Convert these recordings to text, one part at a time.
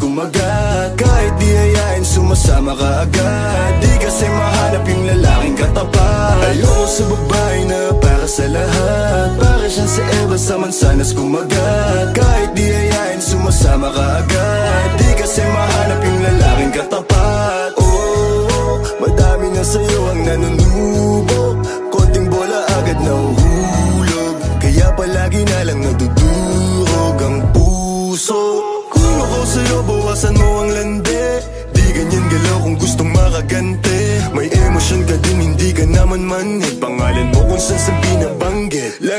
kumagat Kahit di hayain sumasama ka agad. Di kasi mahanap yung lalaking katapat. Ayoko sa babae na para sa lahat. Para siyang sa Eva sa mansanas kumagat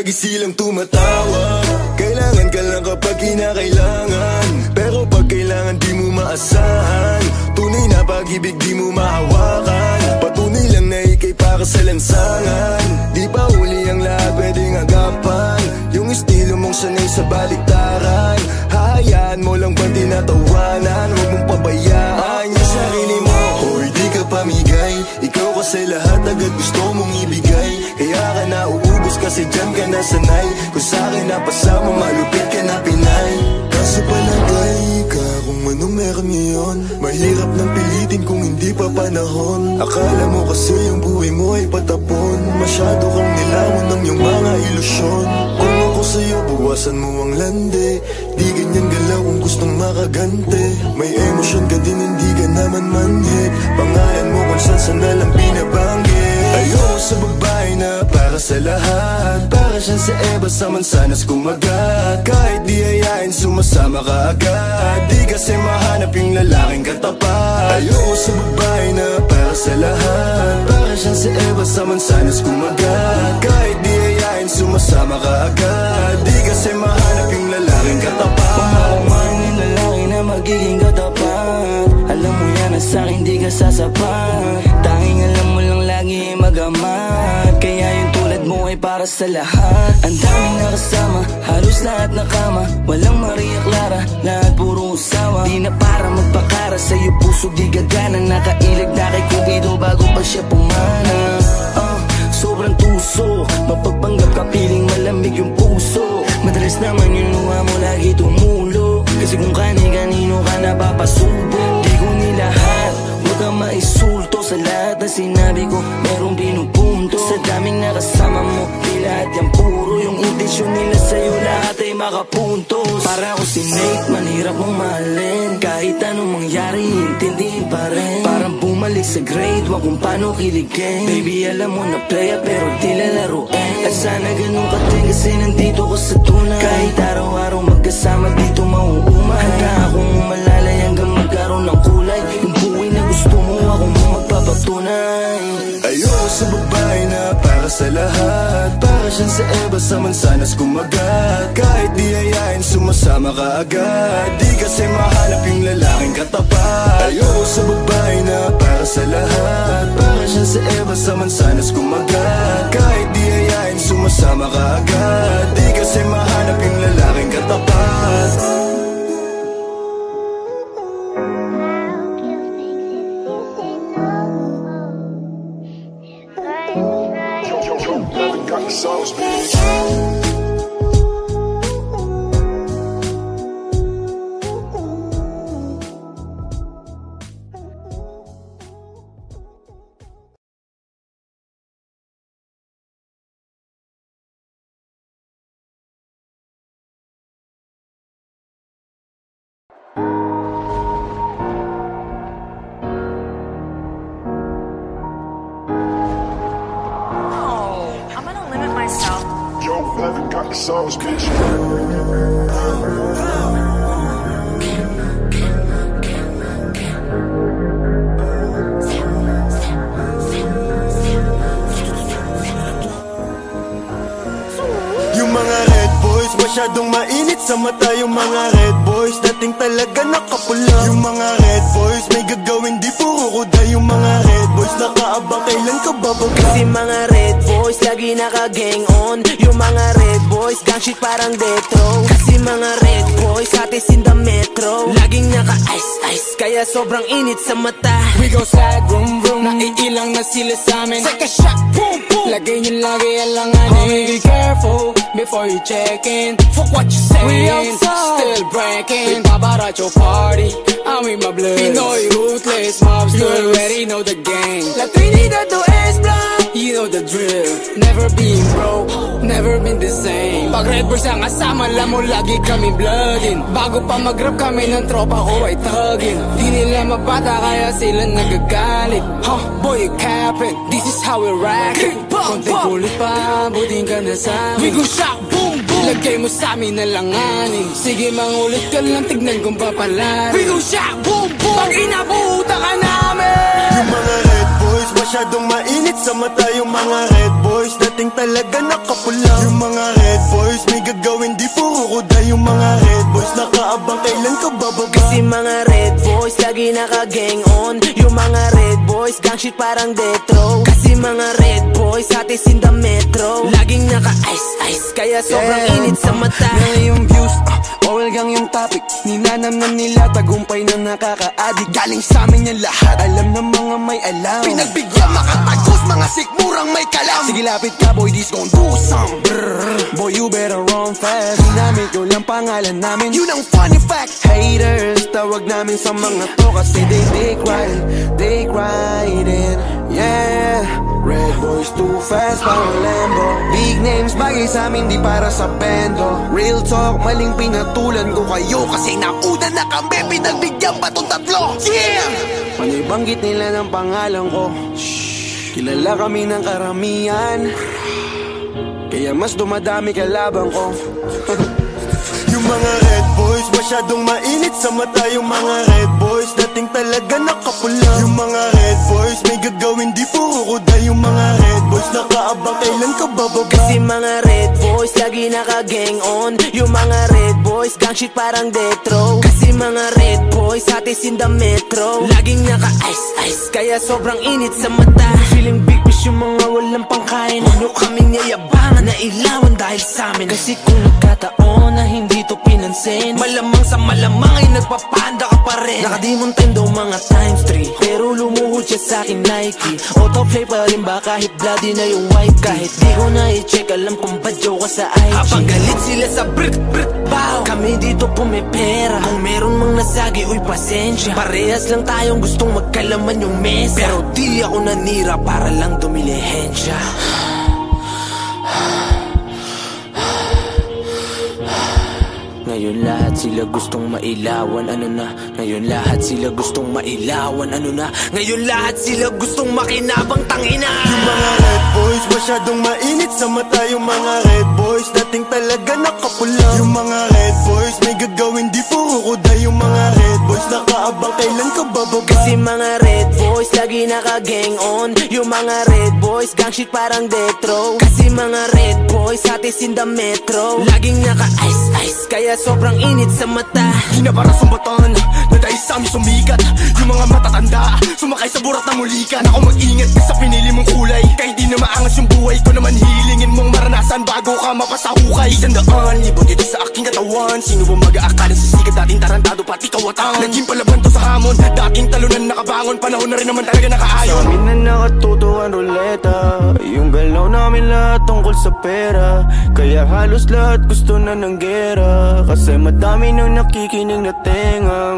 binabanggit Lagi silang tumatawag Kailangan ka lang kapag kinakailangan. Pero pag kailangan di mo maasahan. Tunay na pag-ibig di mo mahawakan. Patunay lang na ikay para sa lansangan. Di pa uli ang lahat pwedeng agapan? Yung estilo mong sanay sa baliktaran. Hahayaan mo lang bang tinatawanan? Huwag mong pabayaan yung sarili mo. Hoy di ka pamigay. Ikaw kasi lahat agad gusto mong ibigay Kaya ka nauubos kasi dyan ka nasanay Kung sa'kin napasama malupit ka na pinay. Kaso palagay ka kung anong meron ngayon. Mahirap nang pilitin kung hindi pa panahon. Akala mo kasi yung buhay mo ay patapon. Masyado kang nilamon ng iyong mga ilusyon. Kung ako sa'yo buwasan mo ang lande. Di ganyan galaw kung gustong makagante. May emosyon ka din hindi ka naman manhid Pangalan mo kung saan saan na lang binabanggit Ayoko sa babae na para sa lahat. Para siyang sa Eva sa mansanas kumagat. Kahit di hayain sumasama ka agad. Di kasi mahanap yung lalaking katapat. Ayoko sa babae na para sa lahat. Para siyang sa Eva sa mansanas kumagat. Kahit di hayain sumasama ka agad. Di kasi mahanap yung lalaking katapat. Pamahaman yung lalaki na magiging katapat. Alam mo yan na sa'kin di ka sasapat sa lahat. Ang daming nakasama, halos lahat nakama Walang Maria Clara, lahat puro usawa. Di na para magpakara sa'yo puso di gagana. Nakailag na kay Cupido bago pa siya pumana. Ah, Sobrang tuso. Mapagpanggap ka piling malamig yung puso. Madalas naman yung luha mo lagi tumulo. Kasi kung kani-kanino ka napapasubo Di ko nilahat. Huwag kang maisulto Sa lahat na sinabi ko. Merong pinupunto Sa daming nakasama mo Di lahat yan puro. Yung intensyon nila sa'yo Lahat ay makapuntos. Para ako si Nate Manhirap mong mahalin. Kahit anong mangyari Intindihin pa rin. Parang bumalik sa grade Wag kung paano kiligin. Baby alam mo na playa Pero di lalaruin At sana ganun ka din Kasi nandito ko sa tunay. Kahit araw-araw magkasama dito mauumay. Handa akong umalalay Hanggang magkaroon ng kulay. Yung buhay na gusto mo Ako mo magpapatunay Ayoko sa babae na para sa lahat. Para siyang sa Eva sa mansanas kumagat. Kahit di hayain sumasama ka agad. Di kasi mahanap yung lalaking katapat. Ayoko sa babae na para sa lahat. Para siyang sa Eva sa mansanas kumagat. Kahit di hayain sumasama ka agad. Di kasi mahanap yung lalaking katapat Got the Masyadong mainit sa mata yung mga red boys. Dating talaga nakapula Yung mga red boys. May gagawin di puro kuda Yung mga red boys. Nakaabang kailan ka bababa Kasi mga red boys lagi naka-gang on. Yung mga red boys gang shit parang detro Kasi mga red boys hatis in the metro. Laging naka-ice ice. Kaya sobrang init sa mata. We go slide, vroom Pero naiilang na sila sa amin. Take a shot, boom, boom. Lagay nyo lagi eh, alanganin Homie, be careful before you check in Fuck what you saying. We outside. Still breaking. We babarat your party. I'm with my blood. Pinoy ruthless mobster You already know the game. La Trinidad to S-Block You know the drill. Never been broke Never been the same. Pag Red Bulls ang kasama Alam mo lagi kami bloodin Bago pa mag-rap kami ng tropa ko ay tugin Di nila mabata kaya sila nagagalit. Huh, boy you capping This is how we rock it. Konting kulit pa Buting ka na sa amin. We go shot, boom, boom. Lagay mo sa amin na langanin. Sige mangulit ka lang Tignan kung papalarin. We go shot, boom, boom. Pag inabuta ka namin. Yung mga Masyadong mainit sa mata Yung mga red boys. Dating talaga nakapula. Yung mga red boys May gagawin di puro kuda. Yung mga red boys Nakaabang kailan ka bababa? Kasi mga red boys Lagi naka-gang on. Yung mga red boys Gang shit parang detro. Kasi mga red boys Hatis in the metro. Laging naka-ice-ice Kaya sobrang Yeah. init sa mata. Ngayon yung views, ah, oral gang yung topic Ninanamnam nila, tagumpay na nakaka-addict. Galing sa amin yan lahat, alam ng mga may alam. Pinagbigyan makatagos, mga sikmurang may kalam. Sige lapit ka boy, this gon' do some. Brrr. Boy you better run fast. Ginamit ko lang pangalan namin. Yun ang funny fact. Haters, tawag namin sa mga to Kasi they dick ride, dick ride it Yeah. Red boys too fast, parang Lambo. Big names, bagay sa amin, di para sa bendo Real talk, maling pinatulan ko kayo Kasi nauna na kami, pinagbigyan pa tong tatlo. Yeah! Panay banggit nila ng pangalan ko. Shh, Kilala kami ng karamihan. Kaya mas dumadami kalaban ko. Yung mga red boys Masyadong mainit sa mata. Yung mga red boys Dating talaga nakapula. Yung mga red boys May gagawin di puro kuda. Yung mga red boys Nakaabang kailan ka bababa? Kasi mga red boys Lagi naka-gang on. Yung mga red boys Gang shit parang detro Kasi mga Hatis in the metro. Laging naka-ice-ice Kaya sobrang init sa mata. Feeling big fish yung mga walang pangkain. Ano kaming yayabangan na ilawan dahil sa amin. Kasi kung nagkataon na hindi to pinansin Malamang sa malamang ay nagpapanda ka pa rin. Nakadimon daw mga times 3 Pero lumuhod siya sa akin Nike. Autoplay pa rin ba kahit bloody na yung wife Kahit di ko na i-check alam kung badyaw ka sa IG Habang galit sila sa brick brick bow. Kami dito pumipera. Kung meron mang nasagi uy pasensya. Parehas lang tayong gustong magkalaman yung mesa. Pero di ako nanira para lang dumilihensya Ngayon lahat sila gustong mailawan Ano na? Ngayon lahat sila gustong mailawan Ano na? Ngayon lahat sila gustong makinabang tangina. Yung mga red boys Masyadong mainit sa mata. Yung mga red boys Dating talaga nakapula Yung mga red boys May gagawin di puro kuda. Yung mga red boys Nakaabang. Kailan ka bababa? Kasi mga red boys Lagi naka-gang on. Yung mga red boys Gang shit parang detro Kasi mga red boys Hatis in the metro. Laging naka-ice-ice Kaya sobrang init sa mata. Di na para sumbatan sa amin sumikat Yung mga matatanda. Sumakay sa burat na mulikan Ako mag-ingat sa pinili mong kulay. Kahit di na maangas yung buhay ko naman Hilingin mong maranasan Bago ka mapasahukay. Isang daan Libon dito sa aking katawan. Sino ba mag-aakala sa sikat Dating tarantado? Pati kawatang Naging palaban to sa hamon. Dating talunan nakabangon. Panahon na rin naman talaga nakaayon. Sa amin na nakatuto ang ruleta. Yung galaw namin lahat tungkol sa pera. Kaya halos lahat gusto na ng gera. Kasi madami nang nakikinig na tenga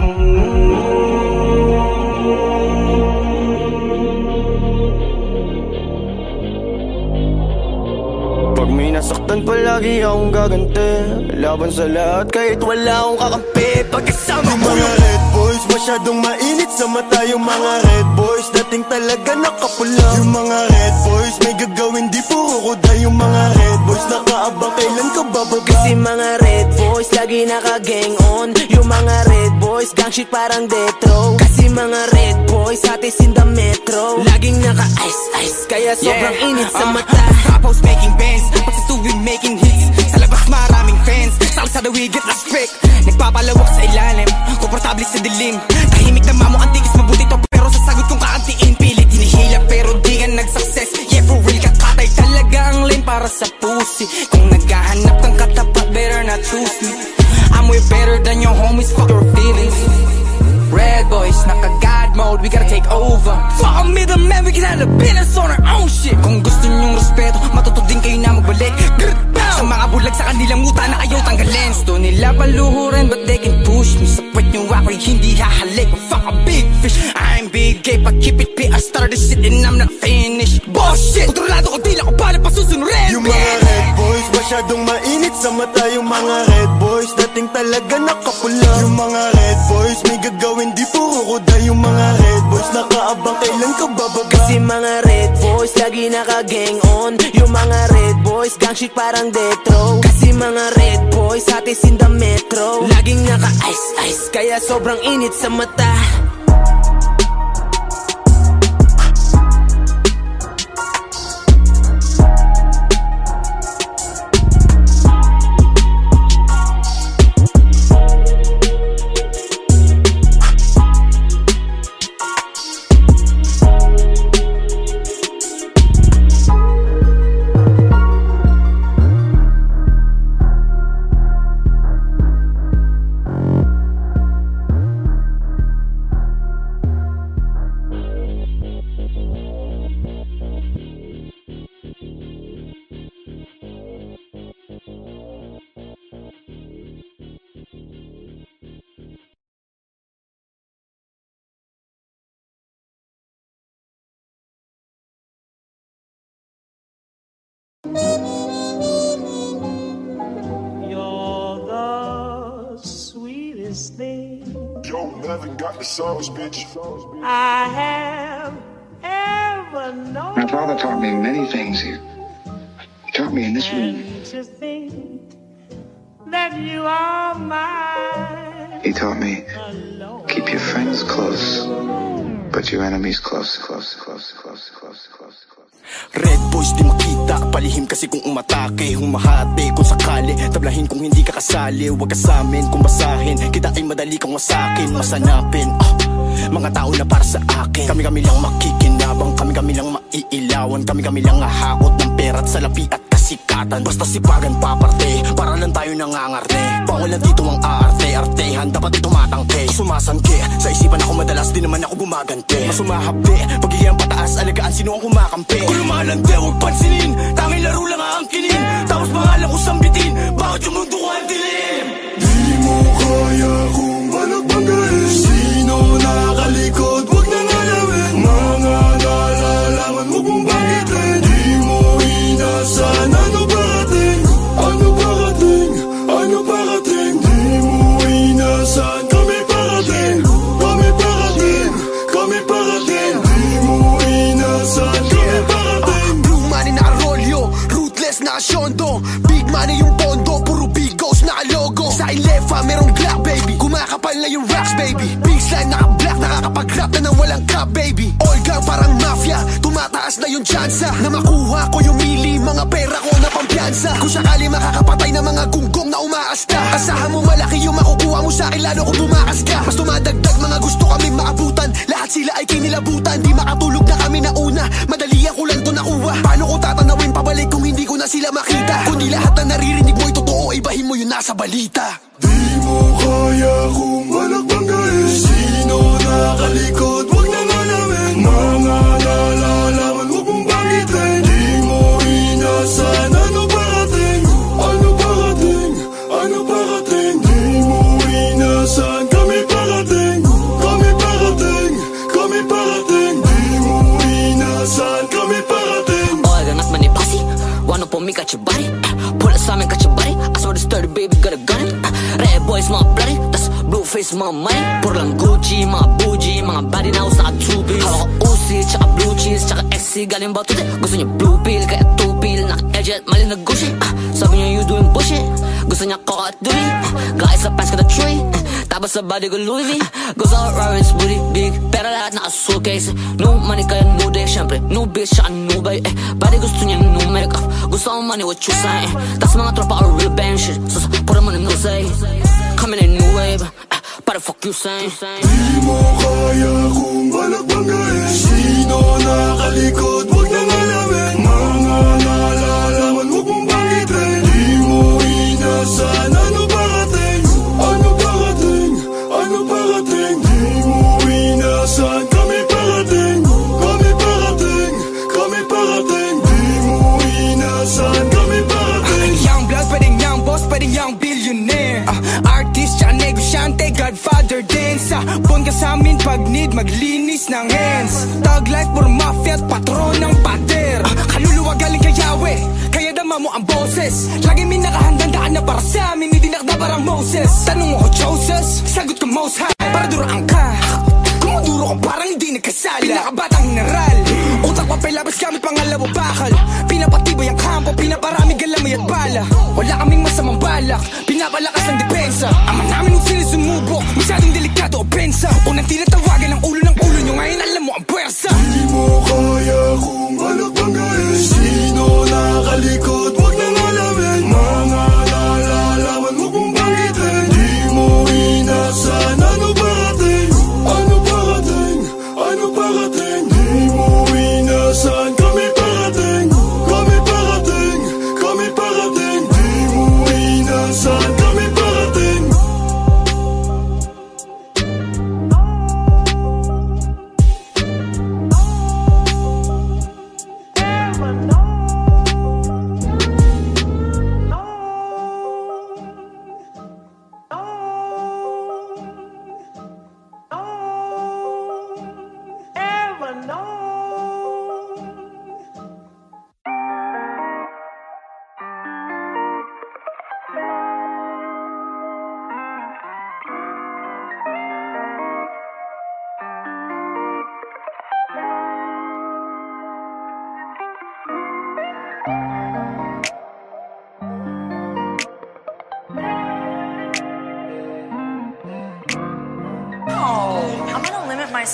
Pag may nasaktan palagi akong gaganti Laban sa lahat kahit wala akong kakampi. Pagkasama ko mga red boys Masyadong mainit sa mata Yung mga red boys. Dating talaga nakapula. Yung mga red boys May gagawin di puro kuda. Yung mga red boys Nakaabang kailan ka bababa Kasi mga red boys Lagi naka-gang on. Yung mga red boys Gang shit parang detro. Kasi mga red boys Hatis in the metro. Laging naka-ice-ice Kaya sobrang init sa mata. Top house making bands. Pag sa studio making hits. Sa labas maraming fans. Sa kalsada we get respect. Nagpapalawak sa ilalim. Komportable sa dilim. Tahimik na mamo antikis mabuti to. Pero sa sagot kong kaantiin. Pilit hinihila pero di ka nag-success. Yeah for real ang lane para sa pussy. Kung naghahanap kang katapat Better not choose me I'm way better than your homies Fuck your feelings. Red boys, naka God mode, we gotta take over. Fuck a middleman, we can handle business on our own shit. Kung gusto nyong respeto, matuto din kayo na magbalik! Sa mga bulag sa kanilang muta na ayaw tanggalin Gusto nila paluhurin, but they can push me Sa puwet nyo ako'y hindi hahalik Fuck a big fish, I'm big gay Pa keep it pay, I started this shit and I'm not finished. Bullshit, kontrolado ko di lang ko paano pasusunurin Yung mga red boys Masyadong mainit sa mata. Yung mga red boys Dating talaga nakapula Yung mga red boys May gagawin di puro kuda Yung mga red boys Nakaabang kailan ka bababa? Kasi mga red boys Lagi naka-gang on. Yung mga red boys Gang shit parang death row Kasi mga red boys Atis in the metro. Laging naka-ice ice. Kaya sobrang init sa mata Melvin got the sauce, bitch. I have ever known. My father taught me many things here. He taught me in this room. To think that you are mine He taught me alone. keep your friends close, but your enemies close, close, close, close, close, close, close. Red boys di makita. Palihim kasi kung umatake Humahati kung sakali Tablahin kung hindi ka kasali. Huwag ka sa amin kung basahin. Kita ay madali kang masakin Masanapin. Ah, Mga tao na para sa akin. Kami-kami lang makikinabang. Kami-kami lang maiilawan. Kami-kami lang ahakot ng pera at salapi at kasikatan Basta sipagan paparte. Para lang tayo nangangarte. Bawal lang dito ang aarte Artehan dapat ito matangke Sumasangke. Sa isipan ako madalas Di naman ako gumagante. Mas umahapde Pagiging pataas Alagaan sino ang kumakampi Kung lumalante Huwag pansinin. Tanging laro lang aangkinin Tapos pangalan ko sambitin. Bakit yung mundo ko ang dilim? Di mo kaya kung malagpagain Sino nakalikot, na yung racks baby. Big slime naka black Nakakapag-rap na nang walang cap baby. All gang parang mafia. Tumataas na yung tsansa Na makuha ko yung mili. Mga pera ko na pampiyansa. Kung sakali makakapatay na mga gunggong na umaasta Asahan mo malaki yung makukuha mo sa akin Lalo kung bumakas ka. Mas tumadagdag mga gusto kami maabutan. Lahat sila ay kinilabutan. Di makatulog na kami na una. Madali ako lang to nakuha. Paano ko tatanawin? Pabalik kung hindi ko na sila makita. Kundi lahat na naririnig mo ay totoo Ibahin mo yun nasa balita. Di mo kaya kung Sino face, mga money Puro lang Gucci, mga bougie Mga body na usa two bills Hawak ko Uzi, tsaka blue cheese Tsaka XC, galing ba tuti Gusto niya blue pill, kaya two pill Naka-edge at mali na gushi uh, Sabi niya you doing bullshit Gusto niya coca at duri uh, Guys sa pants ka na tree uh, Tapos sa body ko Louis V. Goes out Rollins, booty big Pero lahat naka-suitcase New money kaya new day Siyempre new bitch, tsaka new bay. Eh. Body gusto niya new makeup. Gusto ko money what you saying Tas mga tropa are real bang shit. So put them on the new say Coming in new wave eh, But the fuck you saying? Di mo kaya kung malagpagain Sino nakalikot, wag na nalawin Mga nalalaman maglinis ng hands. Tag life for mafia at patron ng pader. Kaluluwa galing kay Yahweh Kaya dama mo ang boses. Lagi may nakahandang daan na para sa amin Hindi nakda parang Moses. Tanong ako Joseph Sagot ko most high. Para duraan ka. Kumuduro ka parang hindi nagkasala. Pinakabatang general Utak pa labas gamit pangalawa bakal. Pinapatibay ang kampo Pinaparami galamay at bala. Wala kaming masamang balak. Pinapalakas ang depensa delikado o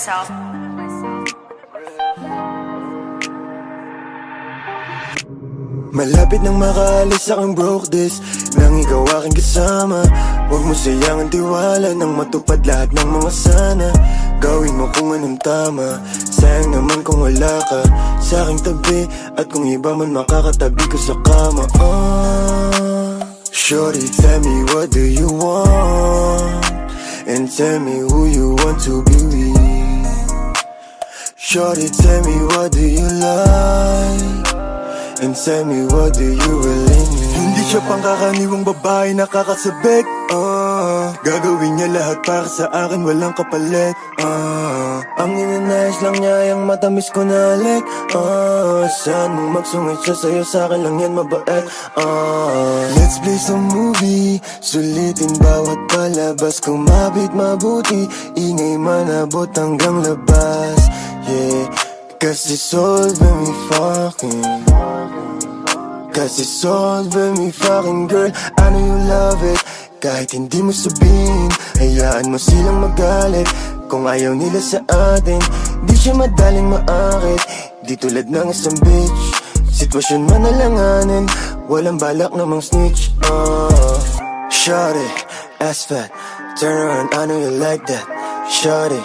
myself. Malapit nang makaalis aking broke this. Nang ikaw aking kasama Huwag mo sayang ang tiwala Nang matupad lahat ng mga sana. Gawin mo kung anong tama Sayang naman kung wala ka Sa aking tabi. At kung iba man makakatabi ko sa kama ah, Shorty tell me what do you want? And tell me who you want to be with Shorty tell me what do you like? And tell me what do you really need? Hindi siya pangkakaniwang babae nakakasabik ah, Gagawin niya lahat para sa akin walang kapalit ah, Ang inanayos lang niya yung matamis ko na alik ah, Saan mo magsungit siya sa'yo? Sa akin lang yan mabait ah, Let's play some movie Sulitin bawat palabas. Kumabit mabuti Ingay manabot hanggang labas Yeah. It's all when we fucking it's all when we fucking girl. I know you love it. Kahit hindi mo sabihin Hayaan mo silang magalit Kung ayaw nila sa atin Di siya madaling maakit. Di tulad ng isang bitch Sitwasyon man nalanganin Walang balak namang snitch uh. Shorty, ass fat Turn around, I know you like that. Shorty,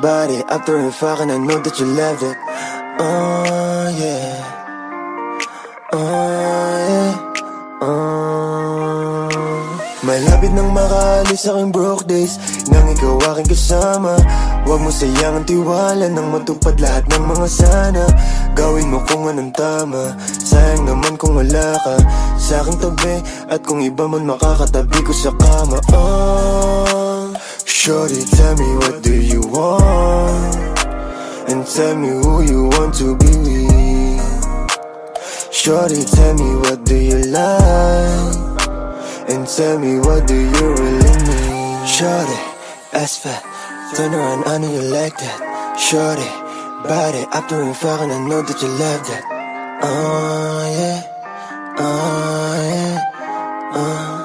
body After you fucking, I know that you love it. Oh yeah. Oh yeah. Oh Malapit nang makaalis aking broke days. Nang ikaw aking kasama Huwag mo sayang ang tiwala Nang matupad lahat ng mga sana. Gawin mo kung anong tama Sayang naman kung wala ka Sa aking tabi. At kung iba man makakatabi ko sa kama oh, Shorty tell me what do you want? And tell me who you want to be with. Shorty tell me what do you like And tell me what do you really need Shorty, ass fat Turn around, I know you like that. Shorty, body After we fucking, I know that you love that. Oh yeah, oh yeah, oh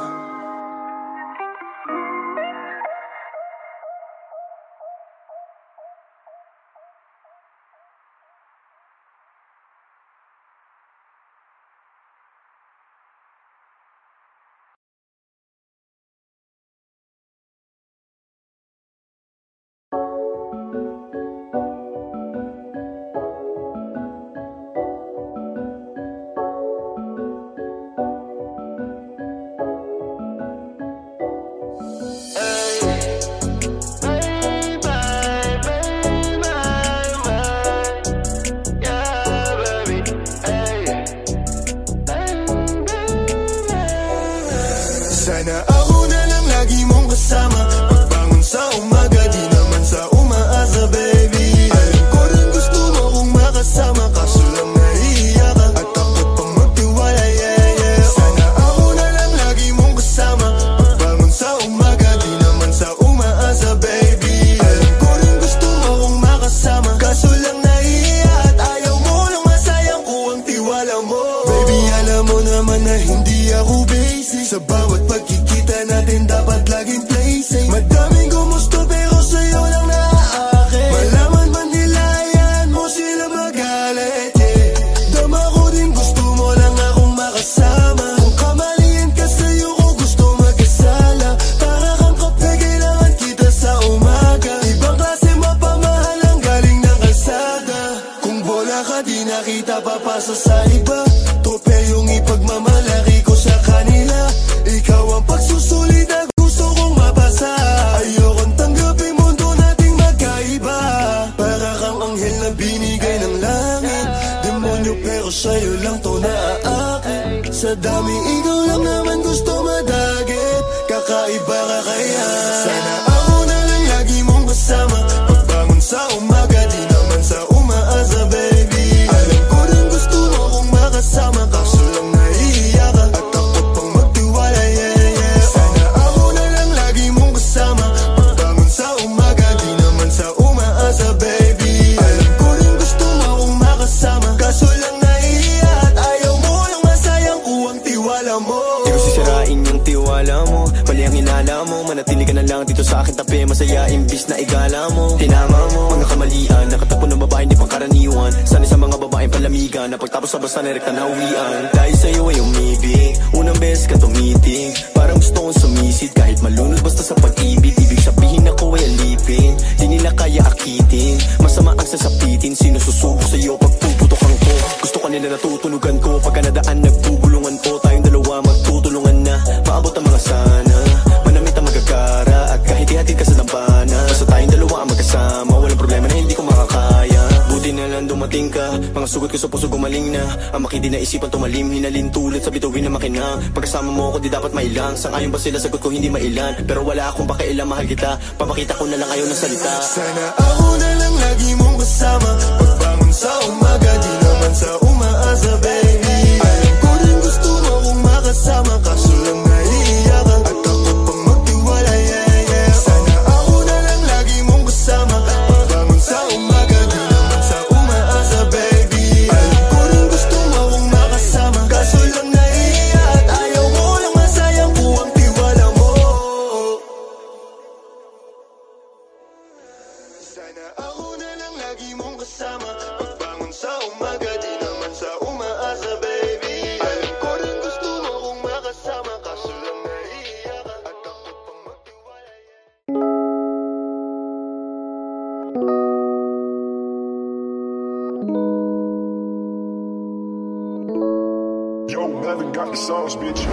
خايب بغير katabi Masaya imbis na igala mo. Tinama mo Mga kamalian Nakatapo ng babae hindi pangkaraniwan Sana sa mga babaeng palamigan Na pagtapos sa basta nirekta na uwian. Dahil sa'yo ay umibig. Unang beses ka tumitig. Parang gusto kong sumisid. Kahit malunod basta sa pag-ibig. Ibig sabihin ako ay alipin. Di nila kaya akitin. Masama ang sasapitin. Sino susubok sa'yo pag ang ko. Gusto ka nila natuto puso gumaling na Amaki di naisipan tumalim Hinalin tulad sa bituin na makina. Pagkasama mo ako di dapat mailang Sang ayon ba sila? Sagot ko hindi mailan. Pero wala akong pakailan mahal kita. Papakita ko na lang ayaw ng salita. Sana ako na lang lagi mong kasama. Pagbangon sa umaga di naman sa umaasa baby Alam ko rin gusto mo kung makasama. Kaso lang bitch.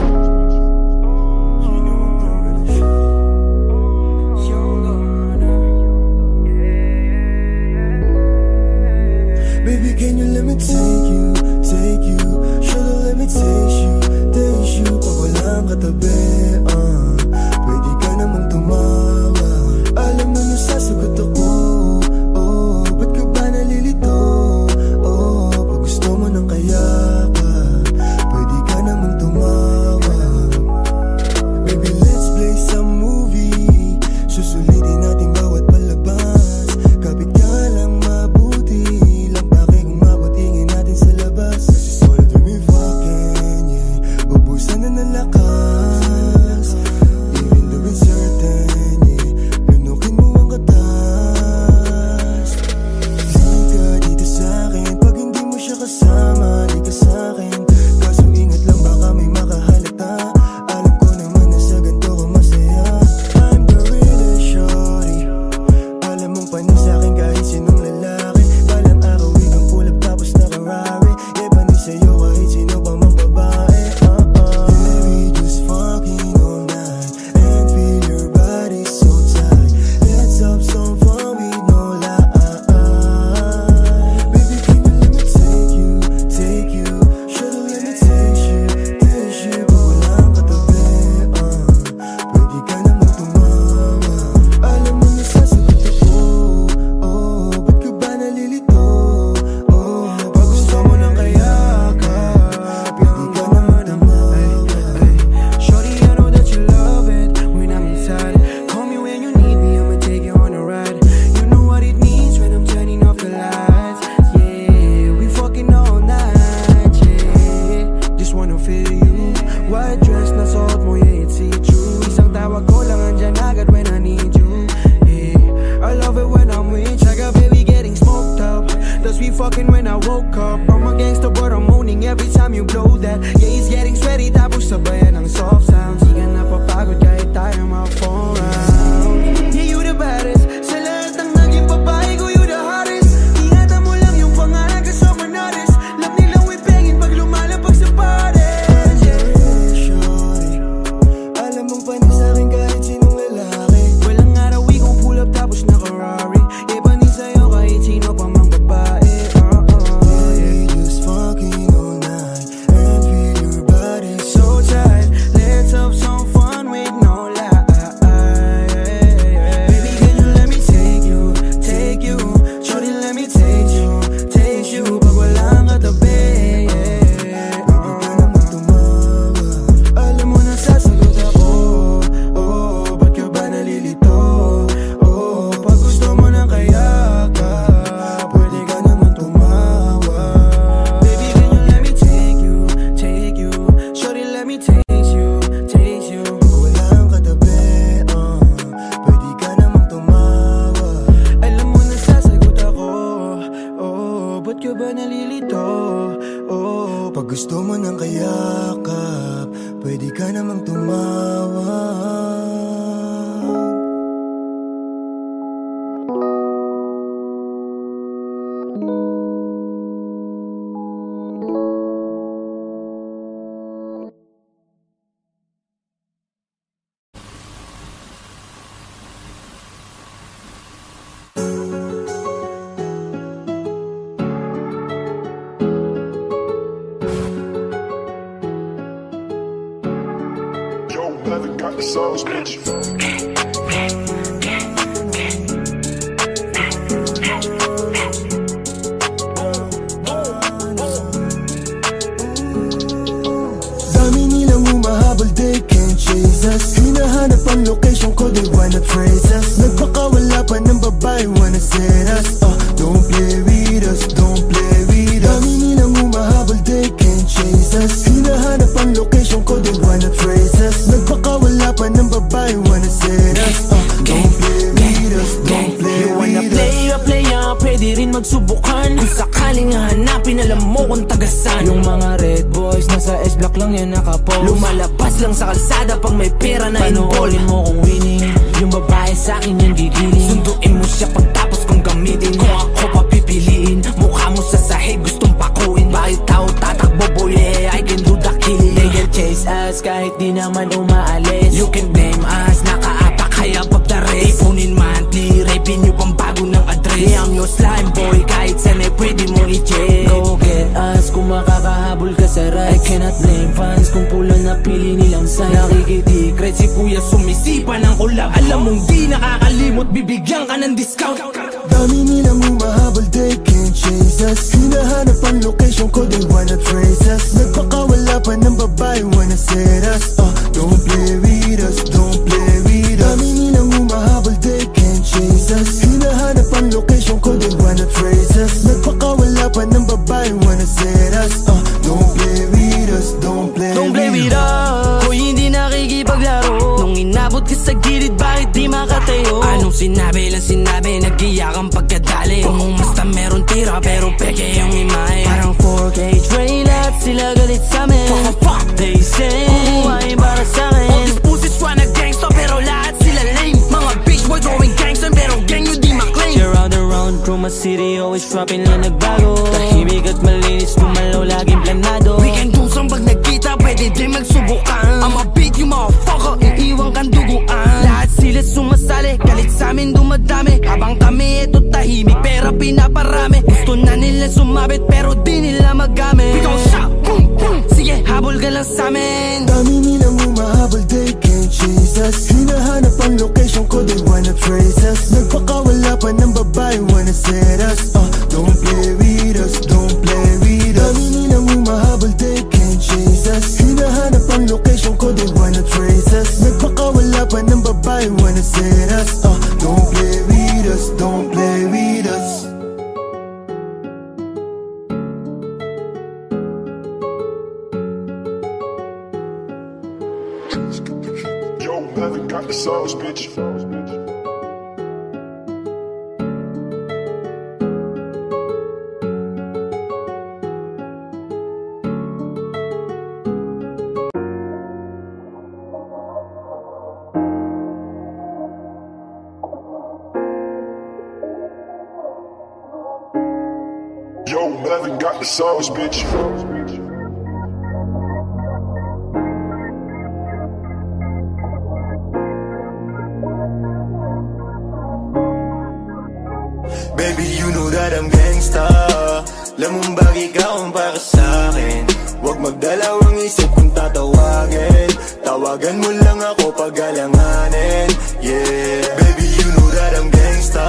Sauce, bitch. Dami nilang humahabol, they can't chase us. Hinahanap ang location ko, they wanna trace us. Nagpakawala pa ng babae, wanna set us. Uh, Don't play with kung tagasan. Yung mga red boys, nasa S-block lang yan nakapost. Lumalabas lang sa kalsada pag may pera na involved. Mo kung winning. Yung babae sa akin yan gigiling. Sunduin mo siya pagtapos kong gamitin. Kung ako papipiliin Mukha mo sa sahig, gustong pakuin. Bakit tao tatakbo boy, yeah, I can do the killing They can chase us kahit di naman umaalis. You can blame us, nakaapak kaya pag the rest. Ipunin monthly, revenue pang bago ng address. Yeah, I'm your slime boy, kahit saan ay pwede mo i-check. Go get us, kung makakahabol ka sa rush I cannot blame fans kung pula na pili nilang sign Nakikitikret si kuya sumisipa ng collab Alam mong di nakakalimot, bibigyan ka ng discount. Dami nilang humahabol, they can't chase us. Hinahanap ang location ko, they wanna trace us. Nagpakawala pa ng babae, wanna set us. Uh, Don't play with us, don't play with us. Dami nilang humahabol, they can't chase us. Hinahanap ang location ko, they trace us Nagpakawala pa ng babae, wanna set us uh, Don't play with us, don't play Don't play with us. Kung hindi nakikipaglaro. Nung inabot ka sa gilid Bakit di makatayo? Anong sinabi lang sinabi Nag-iyakan pagkadali. Kung umasta meron tira Pero peke yung imahe. Parang 4K trail at sila galit sa amin. They say Kukuhain my city Always dropping lang nagbago Tahimik at malinis Pumalaw laging Yo, Melvin got the sauce, bitch. Baby, you know that I'm gangsta. Lamang bagay ka kung para sa'kin. Huwag magdalawang isip kung tatawagin. Tawagan mo lang ako pag alanganin. Yeah, baby, you know that I'm gangsta.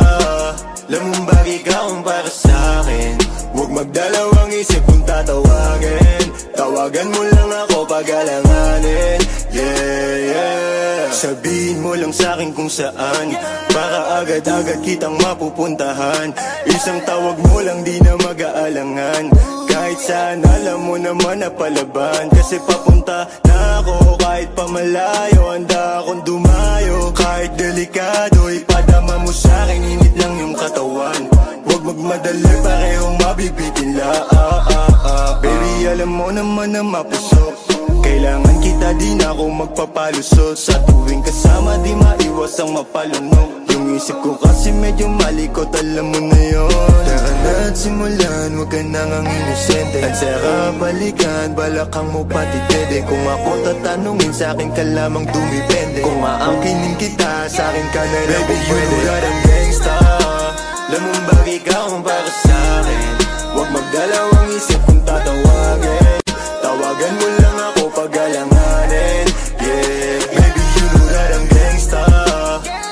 Lamang bagay ka kung para sa'kin Huwag magdalawang isip kung tatawagin. Tawagan mo lang ako pag alanganin. Yeah, yeah. Sabihin mo lang sa'kin kung saan. Para agad-agad kitang mapupuntahan. Isang tawag mo lang di na mag-aalangan. Kahit saan alam mo naman na palaban. Kasi papunta na ako kahit pamalayo. Handa akong dumayo kahit delikado. Ipadama mo sa'kin init lang yung katawan magmadali parehong mabibitin la ah, ah, ah. Baby alam mo naman na mapusok. Kailangan kita di na ako magpapalusot. Sa tuwing kasama di maiwas ang mapalunok. Yung isip ko kasi medyo malikot alam mo na yun. Tara na at simulan huwag ka nang ang inosente. At saka balikan balakang mo pati dede Kung ako tatanungin sa akin ka lamang dumipende. Kung aangkinin kita sa akin ka na lang Baby you know that I'm gangsta. Lamang bagay Huwag magdalawang isip kung tatawagin. Tawagan mo lang ako pag alanganin. Yeah, baby you know that I'm gangsta.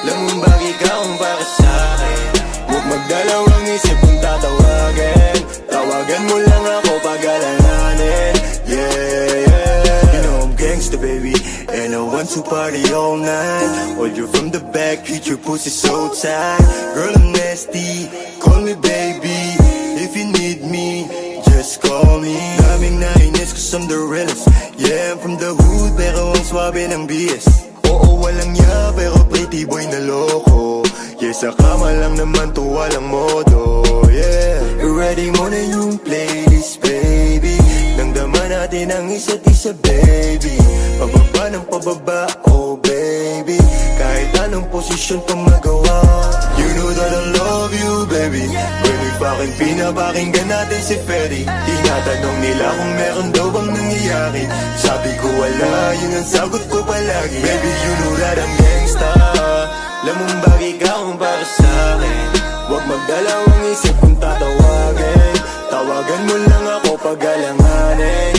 Lamang bagay ka kung para sa'kin Huwag magdalawang isip kung tatawagin. Tawagan mo lang ako pag alanganin. Yeah, yeah. You know I'm gangsta baby And I want to party all night. Hold you from the back, hit your pussy so tight. Girl I'm nasty, call me baby me Daming nainis cause I'm the realest. Yeah, I'm from the hood pero ang swabe ng BS Oo, walang ya pero pretty boy na loko. Yeah, sa kama lang naman to walang modo. Yeah, ready mo na yung playlist baby. Nang dama natin ang isa't isa baby. Pababa ng pababa, oh baby. Kahit anong posisyon pa magawa Fucking pinapakinggan natin si Ferry Tinatanong nila kung meron daw bang nangyayari. Sabi ko wala, yun ang sagot ko palagi. Baby you know that I'm gangsta. Lamang bagay ka kung para sa'kin Huwag magdalawang isip kung tatawagin. Tawagan mo lang ako pag alanganin